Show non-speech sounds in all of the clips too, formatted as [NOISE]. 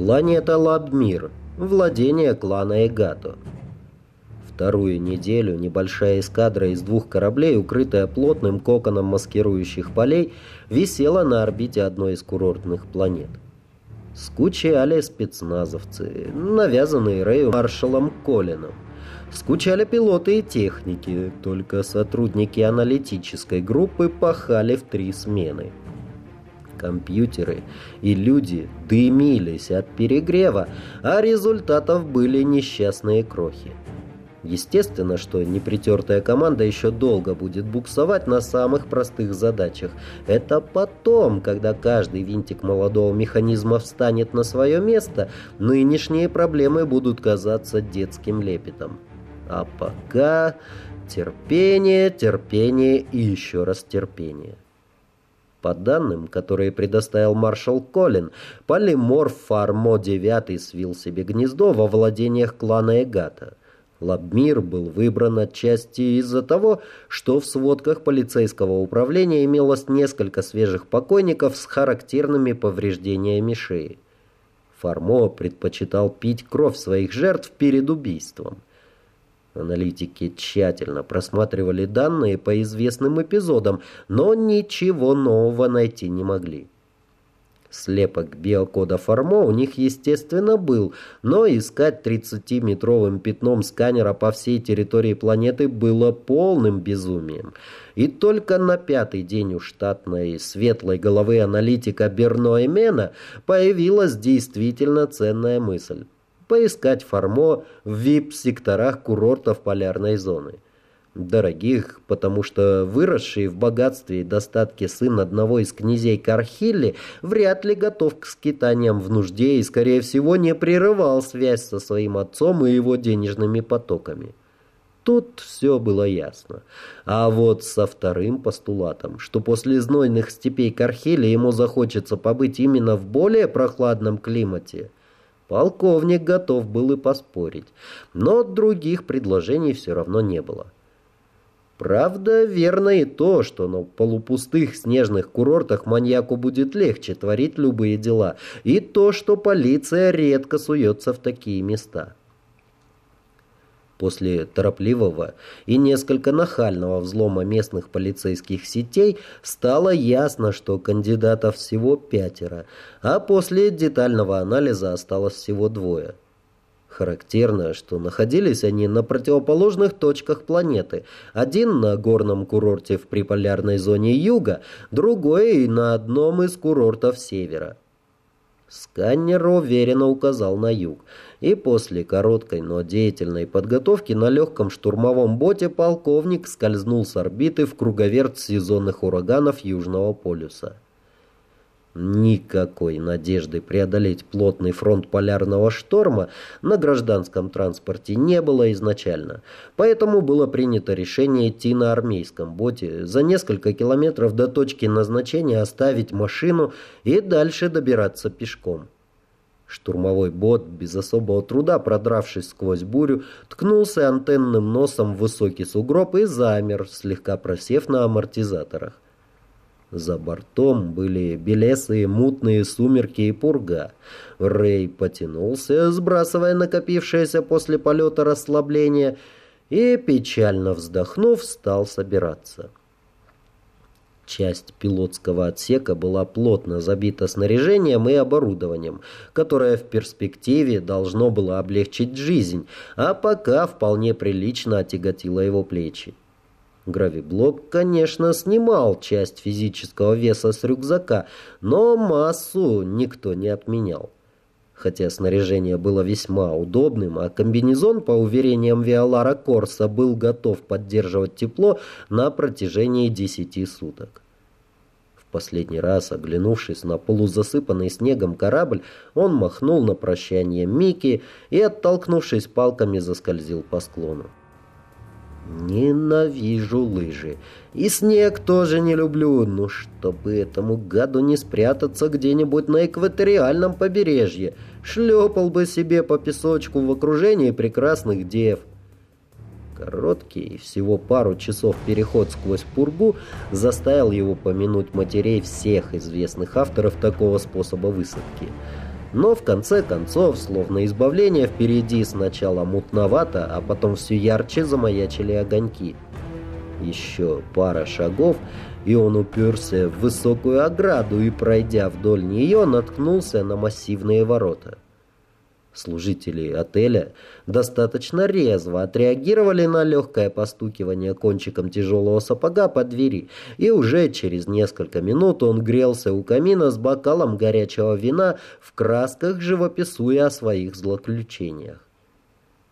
Планета Лабмир. Владение клана Эгато. Вторую неделю небольшая эскадра из двух кораблей, укрытая плотным коконом маскирующих полей, висела на орбите одной из курортных планет. Скучали спецназовцы, навязанные Рэю маршалом Колином. Скучали пилоты и техники, только сотрудники аналитической группы пахали в три смены. Компьютеры и люди дымились от перегрева, а результатов были несчастные крохи. Естественно, что непритертая команда еще долго будет буксовать на самых простых задачах. Это потом, когда каждый винтик молодого механизма встанет на свое место, нынешние проблемы будут казаться детским лепетом. А пока терпение, терпение и еще раз терпение. По данным, которые предоставил маршал Колин, полиморф Фармо-9 свил себе гнездо во владениях клана Эгата. Лабмир был выбран отчасти из-за того, что в сводках полицейского управления имелось несколько свежих покойников с характерными повреждениями шеи. Фармо предпочитал пить кровь своих жертв перед убийством. Аналитики тщательно просматривали данные по известным эпизодам, но ничего нового найти не могли. Слепок биокода Формо у них, естественно, был, но искать 30-метровым пятном сканера по всей территории планеты было полным безумием. И только на пятый день у штатной светлой головы аналитика Берно Эмена появилась действительно ценная мысль – поискать Формо в вип-секторах курортов полярной зоны дорогих, потому что выросший в богатстве и достатке сын одного из князей Кархилли вряд ли готов к скитаниям в нужде и, скорее всего, не прерывал связь со своим отцом и его денежными потоками. Тут все было ясно. А вот со вторым постулатом, что после знойных степей Кархили ему захочется побыть именно в более прохладном климате, полковник готов был и поспорить. Но других предложений все равно не было. Правда, верно и то, что на полупустых снежных курортах маньяку будет легче творить любые дела, и то, что полиция редко суется в такие места. После торопливого и несколько нахального взлома местных полицейских сетей стало ясно, что кандидатов всего пятеро, а после детального анализа осталось всего двое – Характерно, что находились они на противоположных точках планеты. Один на горном курорте в приполярной зоне юга, другой на одном из курортов севера. Сканер уверенно указал на юг, и после короткой, но деятельной подготовки на легком штурмовом боте полковник скользнул с орбиты в круговерт сезонных ураганов Южного полюса. Никакой надежды преодолеть плотный фронт полярного шторма на гражданском транспорте не было изначально, поэтому было принято решение идти на армейском боте, за несколько километров до точки назначения оставить машину и дальше добираться пешком. Штурмовой бот, без особого труда продравшись сквозь бурю, ткнулся антенным носом в высокий сугроб и замер, слегка просев на амортизаторах. За бортом были белесые мутные сумерки и пурга. Рэй потянулся, сбрасывая накопившееся после полета расслабление, и, печально вздохнув, стал собираться. Часть пилотского отсека была плотно забита снаряжением и оборудованием, которое в перспективе должно было облегчить жизнь, а пока вполне прилично отяготило его плечи. Гравиблок, конечно, снимал часть физического веса с рюкзака, но массу никто не отменял. Хотя снаряжение было весьма удобным, а комбинезон, по уверениям Виолара Корса, был готов поддерживать тепло на протяжении десяти суток. В последний раз, оглянувшись на полузасыпанный снегом корабль, он махнул на прощание Микки и, оттолкнувшись палками, заскользил по склону. Ненавижу лыжи. И снег тоже не люблю. Ну, чтобы этому гаду не спрятаться где-нибудь на экваториальном побережье. Шлепал бы себе по песочку в окружении прекрасных дев. Короткий, всего пару часов переход сквозь пургу заставил его помянуть матерей всех известных авторов такого способа высадки. Но в конце концов, словно избавление впереди сначала мутновато, а потом все ярче замаячили огоньки. Еще пара шагов, и он уперся в высокую ограду и, пройдя вдоль нее, наткнулся на массивные ворота. Служители отеля достаточно резво отреагировали на легкое постукивание кончиком тяжелого сапога по двери, и уже через несколько минут он грелся у камина с бокалом горячего вина в красках, живописуя о своих злоключениях.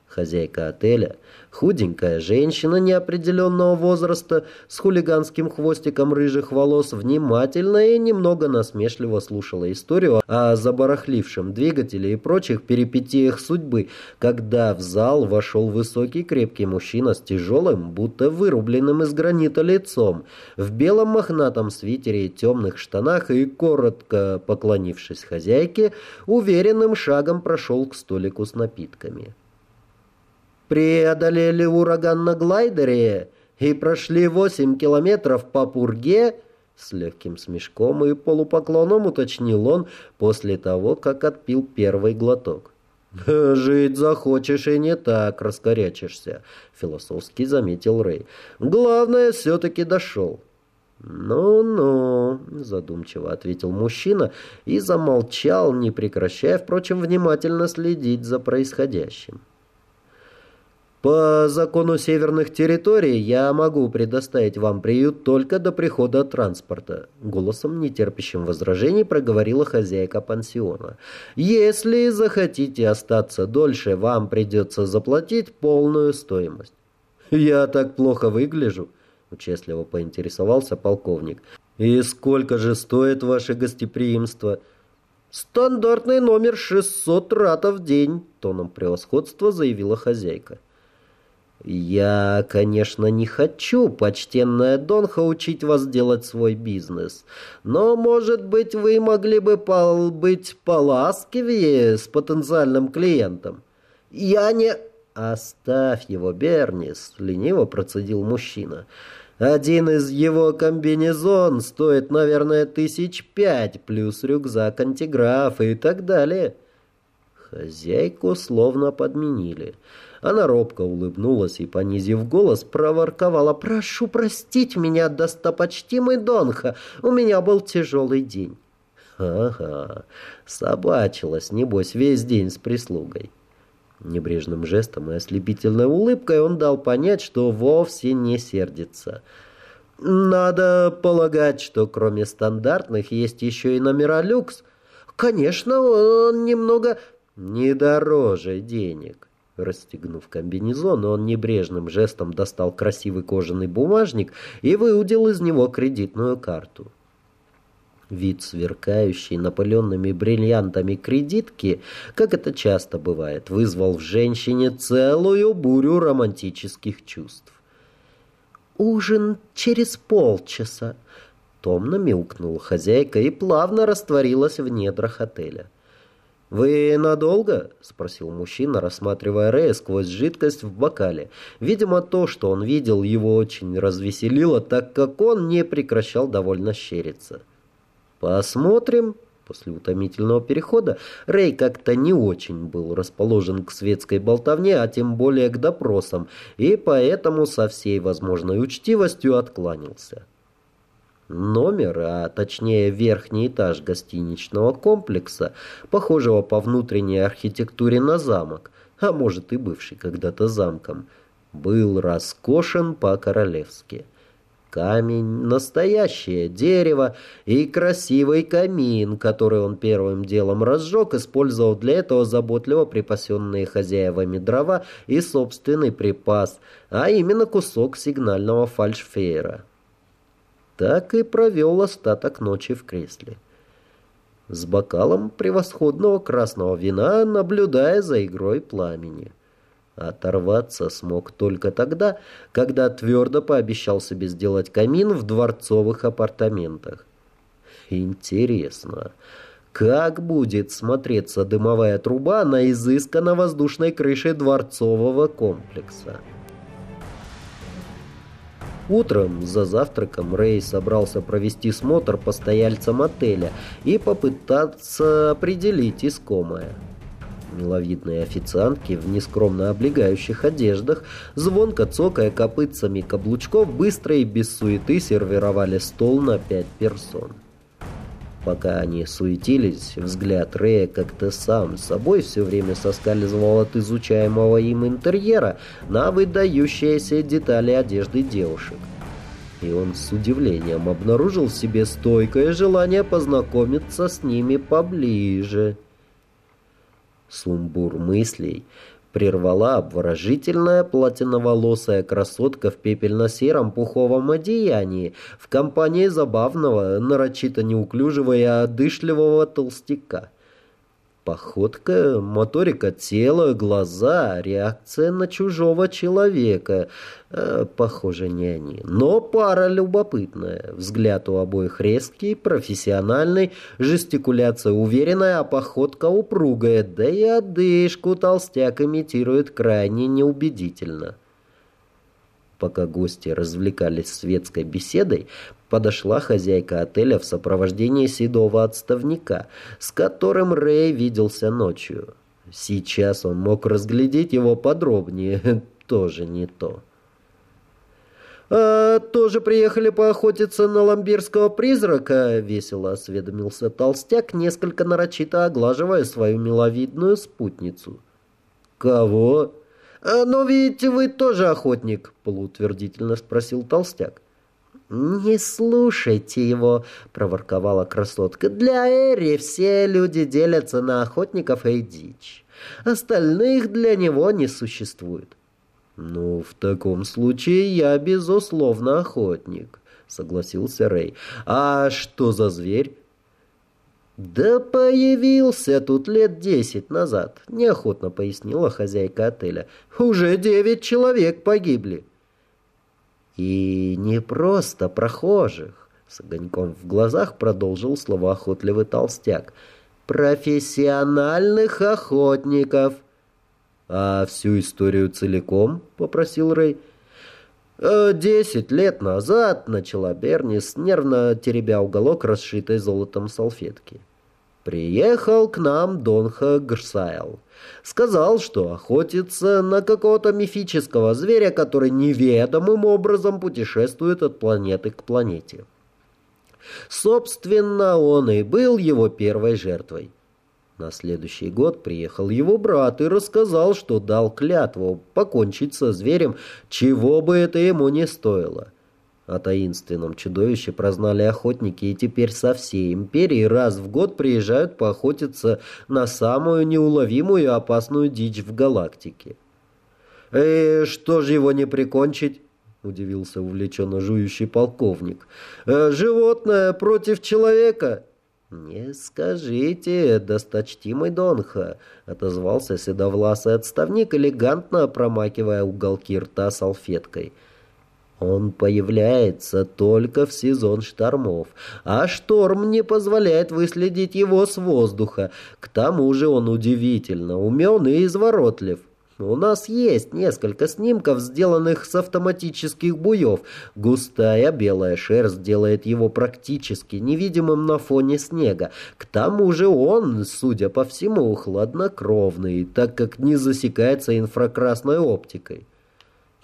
Хозяйка отеля, худенькая женщина неопределенного возраста с хулиганским хвостиком рыжих волос, внимательно и немного насмешливо слушала историю о забарахлившем двигателе и прочих перипетиях судьбы, когда в зал вошел высокий крепкий мужчина с тяжелым, будто вырубленным из гранита лицом, в белом мохнатом свитере и темных штанах и, коротко поклонившись хозяйке, уверенным шагом прошел к столику с напитками преодолели ураган на глайдере и прошли восемь километров по пурге?» С легким смешком и полупоклоном уточнил он после того, как отпил первый глоток. «Жить захочешь и не так раскорячишься», — философски заметил Рэй. «Главное, все-таки дошел». «Ну-ну», — задумчиво ответил мужчина и замолчал, не прекращая, впрочем, внимательно следить за происходящим. По закону северных территорий я могу предоставить вам приют только до прихода транспорта, голосом, нетерпящим возражений, проговорила хозяйка пансиона. Если захотите остаться дольше, вам придется заплатить полную стоимость. Я так плохо выгляжу, участливо поинтересовался полковник. И сколько же стоит ваше гостеприимство? Стандартный номер 600 ратов в день, тоном превосходства заявила хозяйка. «Я, конечно, не хочу, почтенная Донха, учить вас делать свой бизнес, но, может быть, вы могли бы пол быть поласкивее с потенциальным клиентом?» «Я не...» «Оставь его, Бернис», — лениво процедил мужчина. «Один из его комбинезон стоит, наверное, тысяч пять, плюс рюкзак антиграфа и так далее». Хозяйку словно подменили. Она робко улыбнулась и, понизив голос, проворковала. «Прошу простить меня, достопочтимый Донха, у меня был тяжелый день». «Ага, собачилась, небось, весь день с прислугой». Небрежным жестом и ослепительной улыбкой он дал понять, что вовсе не сердится. «Надо полагать, что кроме стандартных есть еще и номера люкс. Конечно, он немного не дороже денег». Расстегнув комбинезон, он небрежным жестом достал красивый кожаный бумажник и выудил из него кредитную карту. Вид сверкающей напыленными бриллиантами кредитки, как это часто бывает, вызвал в женщине целую бурю романтических чувств. «Ужин через полчаса», — томно мяукнула хозяйка и плавно растворилась в недрах отеля. «Вы надолго?» — спросил мужчина, рассматривая Рэя сквозь жидкость в бокале. Видимо, то, что он видел, его очень развеселило, так как он не прекращал довольно щериться. «Посмотрим». После утомительного перехода Рэй как-то не очень был расположен к светской болтовне, а тем более к допросам, и поэтому со всей возможной учтивостью откланялся. Номер, а точнее верхний этаж гостиничного комплекса, похожего по внутренней архитектуре на замок, а может и бывший когда-то замком, был роскошен по-королевски. Камень, настоящее дерево и красивый камин, который он первым делом разжег, использовал для этого заботливо припасенные хозяевами дрова и собственный припас, а именно кусок сигнального фальшфейра так и провел остаток ночи в кресле. С бокалом превосходного красного вина, наблюдая за игрой пламени. Оторваться смог только тогда, когда твердо пообещал себе сделать камин в дворцовых апартаментах. Интересно, как будет смотреться дымовая труба на изысканно воздушной крыше дворцового комплекса? Утром за завтраком Рэй собрался провести смотр постояльцам отеля и попытаться определить искомое. Миловидные официантки в нескромно облегающих одеждах, звонко цокая копытцами каблучков, быстро и без суеты сервировали стол на пять персон. Пока они суетились, взгляд Рэя как-то сам собой все время соскальзывал от изучаемого им интерьера на выдающиеся детали одежды девушек. И он с удивлением обнаружил в себе стойкое желание познакомиться с ними поближе. Сумбур мыслей прервала обворожительная платиноволосая красотка в пепельно-сером пуховом одеянии в компании забавного, нарочито неуклюжего и одышливого толстяка. Походка, моторика тела, глаза, реакция на чужого человека. Э, похоже, не они. Но пара любопытная. Взгляд у обоих резкий, профессиональный, жестикуляция уверенная, а походка упругая. Да и одышку толстяк имитирует крайне неубедительно. Пока гости развлекались светской беседой, подошла хозяйка отеля в сопровождении седого отставника, с которым Рэй виделся ночью. Сейчас он мог разглядеть его подробнее, [LAUGHS] тоже не то. «А, тоже приехали поохотиться на ламбирского призрака?» — весело осведомился толстяк, несколько нарочито оглаживая свою миловидную спутницу. «Кого?» А, «Но ведь вы тоже охотник», — полуутвердительно спросил толстяк. «Не слушайте его», — проворковала красотка. «Для Эри все люди делятся на охотников и дичь. Остальных для него не существует». «Ну, в таком случае я, безусловно, охотник», — согласился Рэй. «А что за зверь?» «Да появился тут лет десять назад», — неохотно пояснила хозяйка отеля. «Уже девять человек погибли». «И не просто прохожих», — с огоньком в глазах продолжил словоохотливый толстяк. «Профессиональных охотников». «А всю историю целиком?» — попросил Рэй. «Э, «Десять лет назад», — начала Бернис, нервно теребя уголок расшитой золотом салфетки. Приехал к нам Донха Грсайл. Сказал, что охотится на какого-то мифического зверя, который неведомым образом путешествует от планеты к планете. Собственно, он и был его первой жертвой. На следующий год приехал его брат и рассказал, что дал клятву покончить со зверем, чего бы это ему не стоило. О таинственном чудовище прознали охотники, и теперь со всей империи раз в год приезжают поохотиться на самую неуловимую и опасную дичь в галактике. «Э, что же его не прикончить?» — удивился увлеченно жующий полковник. «Э, «Животное против человека?» «Не скажите, досточтимый Донха», — отозвался седовласый отставник, элегантно промакивая уголки рта салфеткой. — он появляется только в сезон штормов, а шторм не позволяет выследить его с воздуха. К тому же он удивительно умен и изворотлив. У нас есть несколько снимков, сделанных с автоматических буев. Густая белая шерсть делает его практически невидимым на фоне снега. К тому же он, судя по всему, хладнокровный, так как не засекается инфракрасной оптикой.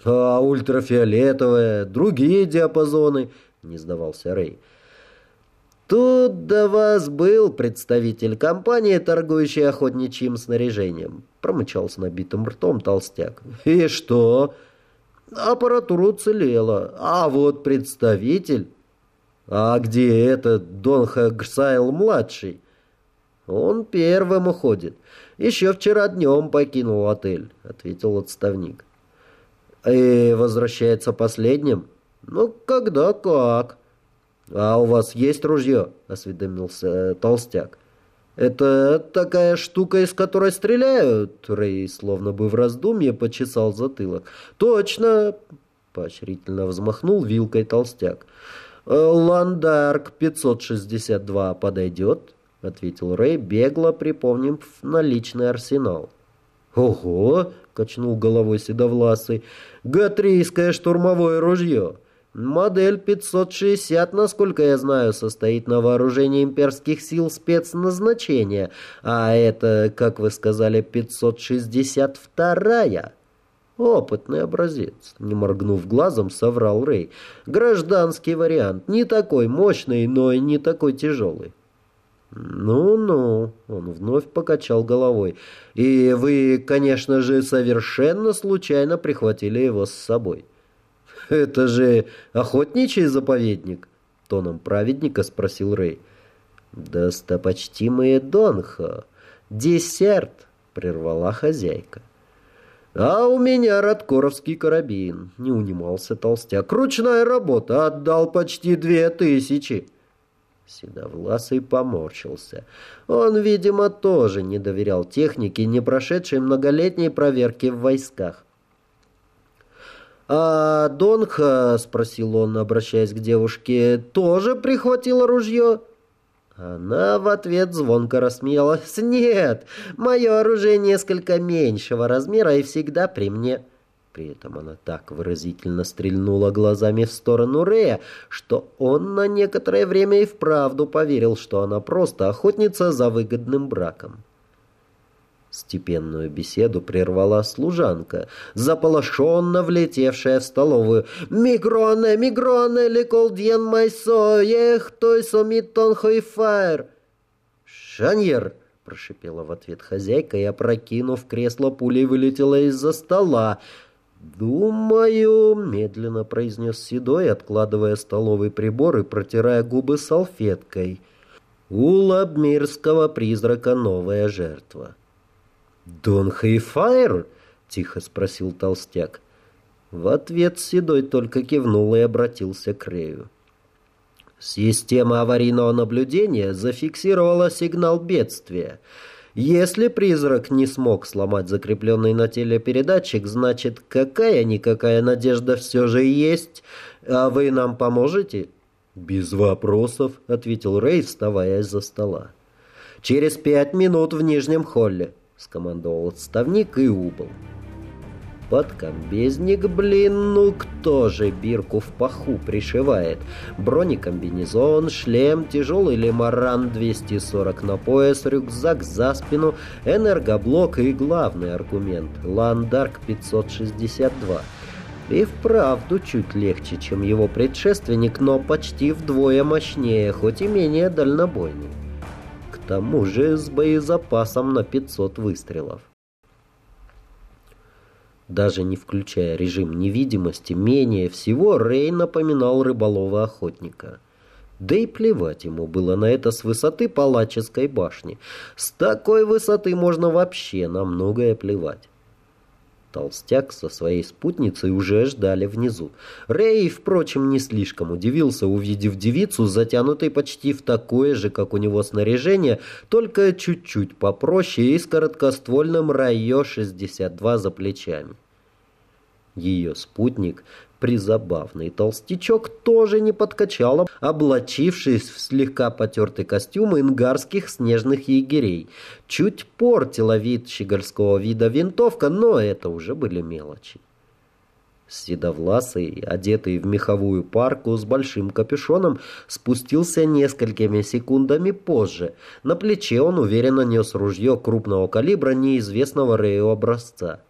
«А ультрафиолетовая, другие диапазоны?» — не сдавался Рэй. «Тут до вас был представитель компании, торгующей охотничьим снаряжением», — промычал с набитым ртом толстяк. «И что?» «Аппаратура уцелела, а вот представитель...» «А где этот Дон Хагсайл-младший?» «Он первым уходит. Еще вчера днем покинул отель», — ответил отставник. «И возвращается последним?» «Ну, когда как?» «А у вас есть ружье?» — осведомился э, толстяк. «Это такая штука, из которой стреляют?» Рэй словно бы в раздумье почесал затылок. «Точно!» — поощрительно взмахнул вилкой толстяк. «Э, «Ландарк 562 подойдет?» — ответил Рэй, бегло припомнив наличный арсенал. «Ого!» — качнул головой седовласый. «Гатрийское штурмовое ружье. Модель 560, насколько я знаю, состоит на вооружении имперских сил спецназначения, а это, как вы сказали, 562-я. Опытный образец, не моргнув глазом, соврал Рэй. Гражданский вариант, не такой мощный, но и не такой тяжелый. «Ну-ну», — он вновь покачал головой. «И вы, конечно же, совершенно случайно прихватили его с собой». «Это же охотничий заповедник?» — тоном праведника спросил Рэй. «Достопочтимые Донхо, десерт!» — прервала хозяйка. «А у меня радкоровский карабин», — не унимался толстяк. «Ручная работа, отдал почти две тысячи». Седовласый поморщился. Он, видимо, тоже не доверял технике, не прошедшей многолетней проверки в войсках. «А Донха, — спросил он, обращаясь к девушке, — тоже прихватила ружье?» Она в ответ звонко рассмеялась. «Нет, мое оружие несколько меньшего размера и всегда при мне». При этом она так выразительно стрельнула глазами в сторону Рея, что он на некоторое время и вправду поверил, что она просто охотница за выгодным браком. Степенную беседу прервала служанка, заполошенно влетевшая в столовую. «Мигроне, мигроне, леколдьен майсо, ех, той сомитон хойфайр!» «Шаньер!» — прошипела в ответ хозяйка и, опрокинув кресло, пулей вылетела из-за стола. «Думаю», — медленно произнес Седой, откладывая столовый прибор и протирая губы салфеткой. «У лабмирского призрака новая жертва». «Дон Хейфайр?» — тихо спросил толстяк. В ответ Седой только кивнул и обратился к Рею. Система аварийного наблюдения зафиксировала сигнал бедствия. Если призрак не смог сломать закрепленный на теле передатчик, значит, какая-никакая надежда все же есть, а вы нам поможете? «Без вопросов», — ответил Рей, вставая из-за стола. «Через пять минут в нижнем холле». — скомандовал отставник и убыл. Подкомбезник, блин, ну кто же бирку в паху пришивает? Бронекомбинезон, шлем, тяжелый лимаран 240 на пояс, рюкзак за спину, энергоблок и главный аргумент — Ландарк 562. И вправду чуть легче, чем его предшественник, но почти вдвое мощнее, хоть и менее дальнобойный тому же с боезапасом на 500 выстрелов. Даже не включая режим невидимости, менее всего Рей напоминал рыболова-охотника. Да и плевать ему было на это с высоты Палаческой башни. С такой высоты можно вообще на многое плевать. Толстяк со своей спутницей уже ждали внизу. Рэй, впрочем, не слишком удивился, увидев девицу, затянутой почти в такое же, как у него снаряжение, только чуть-чуть попроще и с короткоствольным Райо-62 за плечами. Ее спутник Призабавный толстячок тоже не подкачал, облачившись в слегка потертый костюм ингарских снежных егерей. Чуть портила вид щегольского вида винтовка, но это уже были мелочи. Седовласый, одетый в меховую парку с большим капюшоном, спустился несколькими секундами позже. На плече он уверенно нес ружье крупного калибра неизвестного Рэю образца.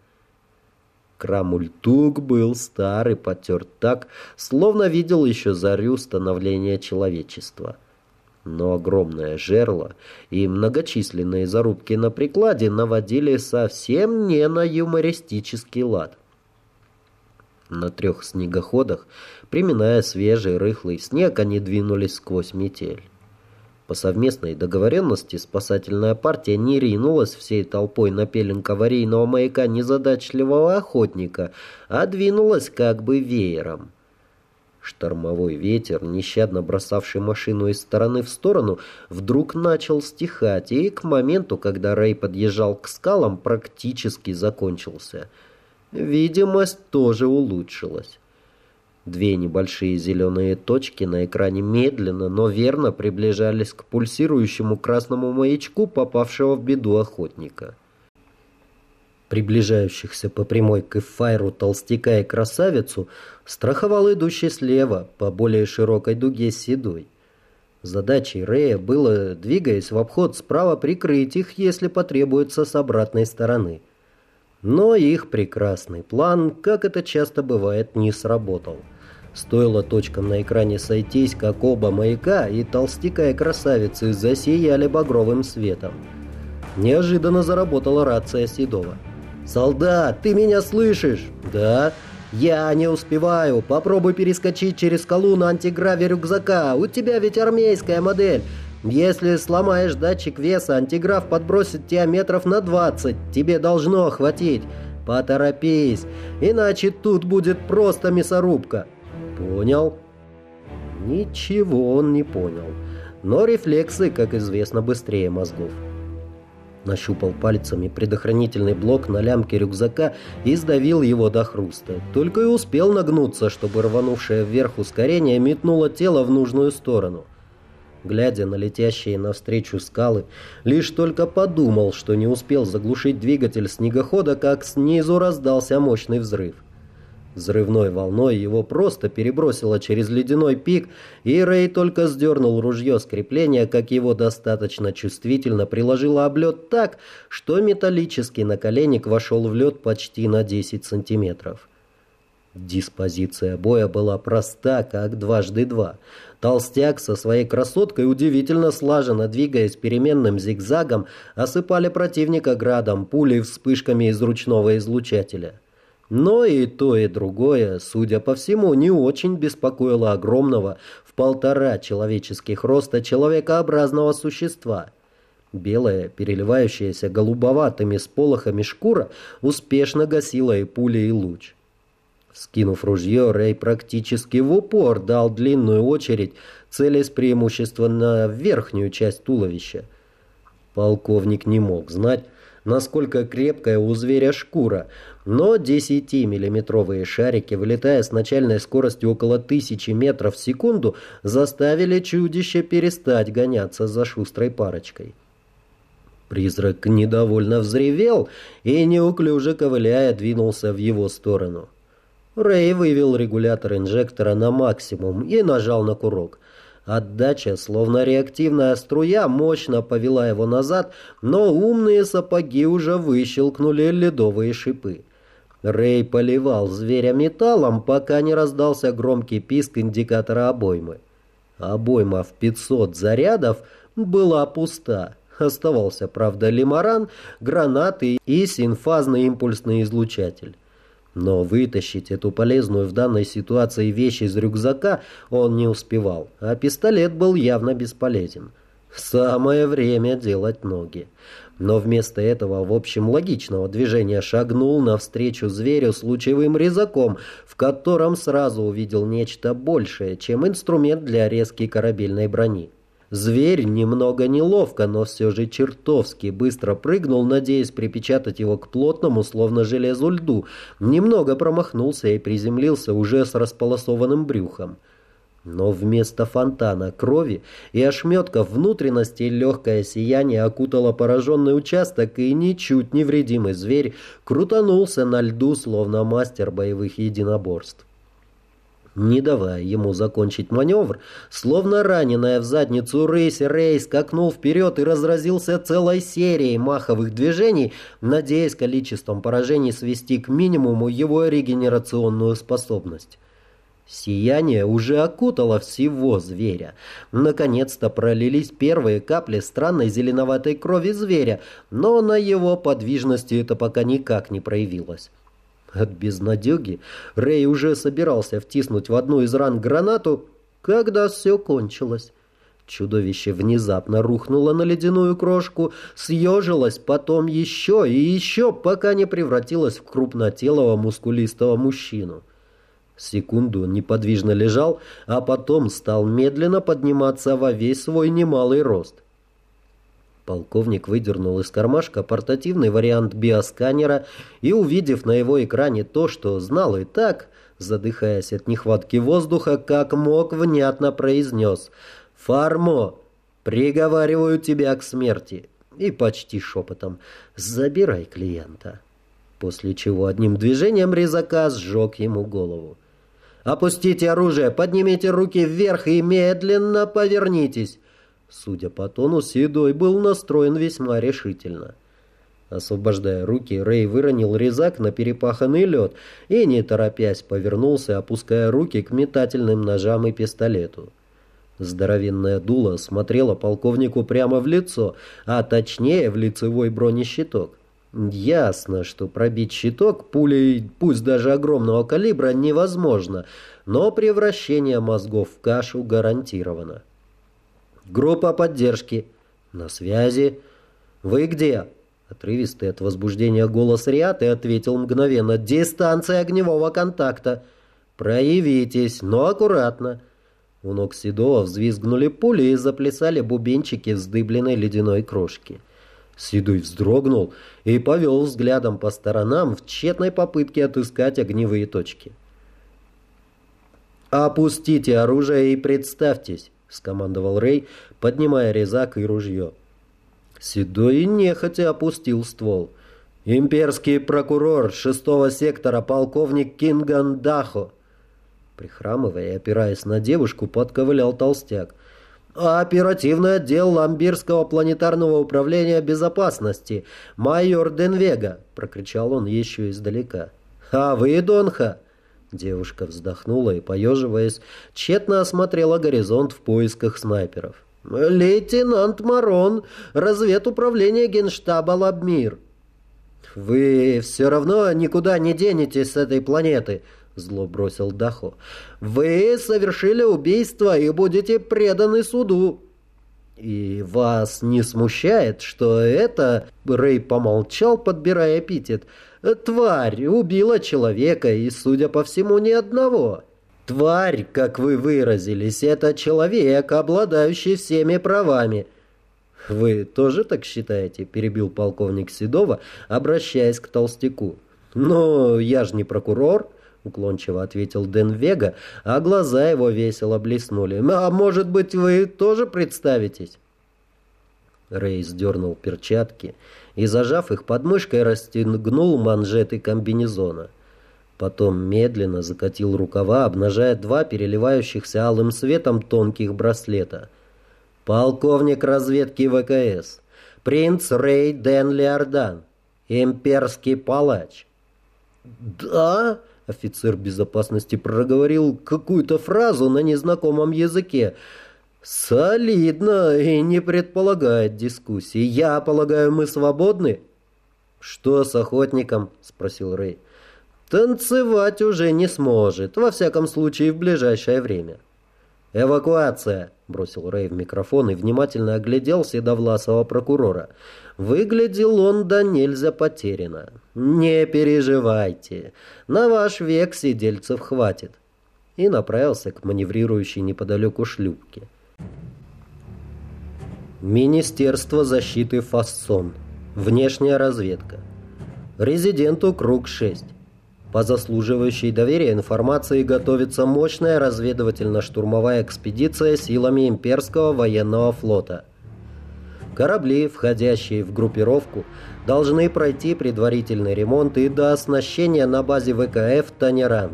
Крамультук был старый, потерт так, словно видел еще зарю становления человечества. Но огромное жерло и многочисленные зарубки на прикладе наводили совсем не на юмористический лад. На трех снегоходах, приминая свежий рыхлый снег, они двинулись сквозь метель. По совместной договоренности спасательная партия не ринулась всей толпой на пеленг аварийного маяка незадачливого охотника, а двинулась как бы веером. Штормовой ветер, нещадно бросавший машину из стороны в сторону, вдруг начал стихать, и к моменту, когда Рэй подъезжал к скалам, практически закончился. Видимость тоже улучшилась. Две небольшие зеленые точки на экране медленно, но верно приближались к пульсирующему красному маячку попавшего в беду охотника. Приближающихся по прямой к эфайру толстяка и красавицу страховал идущий слева по более широкой дуге седой. Задачей Рея было, двигаясь в обход справа, прикрыть их, если потребуется, с обратной стороны. Но их прекрасный план, как это часто бывает, не сработал. Стоило точкам на экране сойтись, как оба маяка и толстяка и красавицы засияли багровым светом. Неожиданно заработала рация Седова. «Солдат, ты меня слышишь?» «Да». «Я не успеваю. Попробуй перескочить через скалу на антиграве рюкзака. У тебя ведь армейская модель. Если сломаешь датчик веса, антиграф подбросит тебя метров на 20. Тебе должно хватить. Поторопись, иначе тут будет просто мясорубка». «Понял?» Ничего он не понял. Но рефлексы, как известно, быстрее мозгов. Нащупал пальцами предохранительный блок на лямке рюкзака и сдавил его до хруста. Только и успел нагнуться, чтобы рванувшее вверх ускорение метнуло тело в нужную сторону. Глядя на летящие навстречу скалы, лишь только подумал, что не успел заглушить двигатель снегохода, как снизу раздался мощный взрыв. Взрывной волной его просто перебросило через ледяной пик, и Рэй только сдернул ружье с крепления, как его достаточно чувствительно приложило об лед так, что металлический наколенник вошел в лед почти на 10 сантиметров. Диспозиция боя была проста, как дважды два. Толстяк со своей красоткой удивительно слаженно, двигаясь переменным зигзагом, осыпали противника градом, пулей вспышками из ручного излучателя. Но и то, и другое, судя по всему, не очень беспокоило огромного в полтора человеческих роста человекообразного существа. Белая, переливающаяся голубоватыми сполохами шкура успешно гасила и пули, и луч. Скинув ружье, Рэй практически в упор дал длинную очередь, целясь преимущественно в верхнюю часть туловища. Полковник не мог знать, насколько крепкая у зверя шкура, но 10-миллиметровые шарики, вылетая с начальной скоростью около тысячи метров в секунду, заставили чудище перестать гоняться за шустрой парочкой. Призрак недовольно взревел и, неуклюже ковыляя, двинулся в его сторону. Рэй вывел регулятор инжектора на максимум и нажал на курок. Отдача, словно реактивная струя, мощно повела его назад, но умные сапоги уже выщелкнули ледовые шипы. Рэй поливал зверя металлом, пока не раздался громкий писк индикатора обоймы. Обойма в 500 зарядов была пуста. Оставался, правда, лимаран, гранаты и синфазный импульсный излучатель. Но вытащить эту полезную в данной ситуации вещь из рюкзака он не успевал, а пистолет был явно бесполезен. Самое время делать ноги. Но вместо этого, в общем, логичного движения шагнул навстречу зверю с лучевым резаком, в котором сразу увидел нечто большее, чем инструмент для резки корабельной брони. Зверь немного неловко, но все же чертовски быстро прыгнул, надеясь припечатать его к плотному, словно железу льду. Немного промахнулся и приземлился уже с располосованным брюхом. Но вместо фонтана крови и ошметков внутренности легкое сияние окутало пораженный участок, и ничуть невредимый зверь крутанулся на льду, словно мастер боевых единоборств. Не давая ему закончить маневр, словно раненая в задницу рейс, Рей скакнул вперед и разразился целой серией маховых движений, надеясь количеством поражений свести к минимуму его регенерационную способность. Сияние уже окутало всего зверя. Наконец-то пролились первые капли странной зеленоватой крови зверя, но на его подвижности это пока никак не проявилось. От безнадеги Рэй уже собирался втиснуть в одну из ран гранату, когда все кончилось. Чудовище внезапно рухнуло на ледяную крошку, съежилось, потом еще и еще, пока не превратилось в крупнотелого мускулистого мужчину. Секунду неподвижно лежал, а потом стал медленно подниматься во весь свой немалый рост. Полковник выдернул из кармашка портативный вариант биосканера и, увидев на его экране то, что знал и так, задыхаясь от нехватки воздуха, как мог, внятно произнес «Фармо, приговариваю тебя к смерти» и почти шепотом «Забирай клиента». после чего одним движением резака сжег ему голову. «Опустите оружие, поднимите руки вверх и медленно повернитесь!» Судя по тону, Седой был настроен весьма решительно. Освобождая руки, Рэй выронил резак на перепаханный лед и, не торопясь, повернулся, опуская руки к метательным ножам и пистолету. Здоровенная дула смотрела полковнику прямо в лицо, а точнее в лицевой бронещиток. Ясно, что пробить щиток пулей, пусть даже огромного калибра, невозможно, но превращение мозгов в кашу гарантировано. «Группа поддержки. На связи. Вы где?» Отрывистый от возбуждения голос Риаты ответил мгновенно. «Дистанция огневого контакта. Проявитесь, но аккуратно». У ног Седова взвизгнули пули и заплясали бубенчики вздыбленной ледяной крошки. Седой вздрогнул и повел взглядом по сторонам в тщетной попытке отыскать огневые точки. «Опустите оружие и представьтесь», — скомандовал Рэй, поднимая резак и ружье. Седой нехотя опустил ствол. «Имперский прокурор шестого сектора, полковник Кинган Дахо!» Прихрамывая и опираясь на девушку, подковылял толстяк. «Оперативный отдел Ламбирского планетарного управления безопасности, майор Денвега!» — прокричал он еще издалека. «А вы, Донха?» Девушка вздохнула и, поеживаясь, тщетно осмотрела горизонт в поисках снайперов. «Лейтенант Марон, разведуправление генштаба Лабмир». «Вы все равно никуда не денетесь с этой планеты», — зло бросил Дахо. «Вы совершили убийство и будете преданы суду». «И вас не смущает, что это...» — Рэй помолчал, подбирая эпитет. «Тварь убила человека, и, судя по всему, ни одного». Тварь, как вы выразились, это человек, обладающий всеми правами. Вы тоже так считаете? Перебил полковник Седова, обращаясь к толстяку. Но я же не прокурор, уклончиво ответил Дэн Вега, а глаза его весело блеснули. А может быть, вы тоже представитесь? Рэй сдернул перчатки и, зажав их под мышкой, расстегнул манжеты комбинезона. Потом медленно закатил рукава, обнажая два переливающихся алым светом тонких браслета. «Полковник разведки ВКС. Принц Рей Ден Леордан. Имперский палач». «Да?» — офицер безопасности проговорил какую-то фразу на незнакомом языке. «Солидно и не предполагает дискуссии. Я полагаю, мы свободны?» «Что с охотником?» — спросил Рэй. Танцевать уже не сможет, во всяком случае в ближайшее время. «Эвакуация!» – бросил Рэй в микрофон и внимательно оглядел седовласого прокурора. Выглядел он да нельзя потеряно. «Не переживайте, на ваш век сидельцев хватит». И направился к маневрирующей неподалеку шлюпке. Министерство защиты Фассон. Внешняя разведка. Резиденту Круг 6. По заслуживающей доверия информации готовится мощная разведывательно-штурмовая экспедиция силами имперского военного флота. Корабли, входящие в группировку, должны пройти предварительный ремонт и до оснащения на базе ВКФ «Танерант».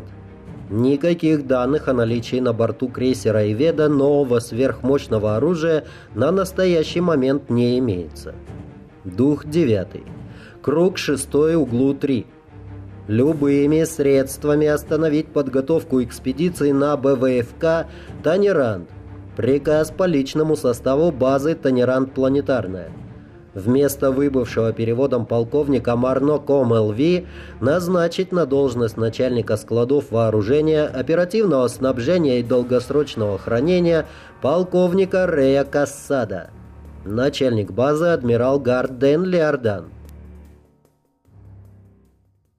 Никаких данных о наличии на борту крейсера «Иведа» нового сверхмощного оружия на настоящий момент не имеется. Дух 9. Круг 6 углу 3 любыми средствами остановить подготовку экспедиции на БВФК «Танерант». Приказ по личному составу базы «Танерант Планетарная». Вместо выбывшего переводом полковника Марно Ком ЛВ назначить на должность начальника складов вооружения, оперативного снабжения и долгосрочного хранения полковника Рея Кассада. Начальник базы адмирал Гарден Леордан.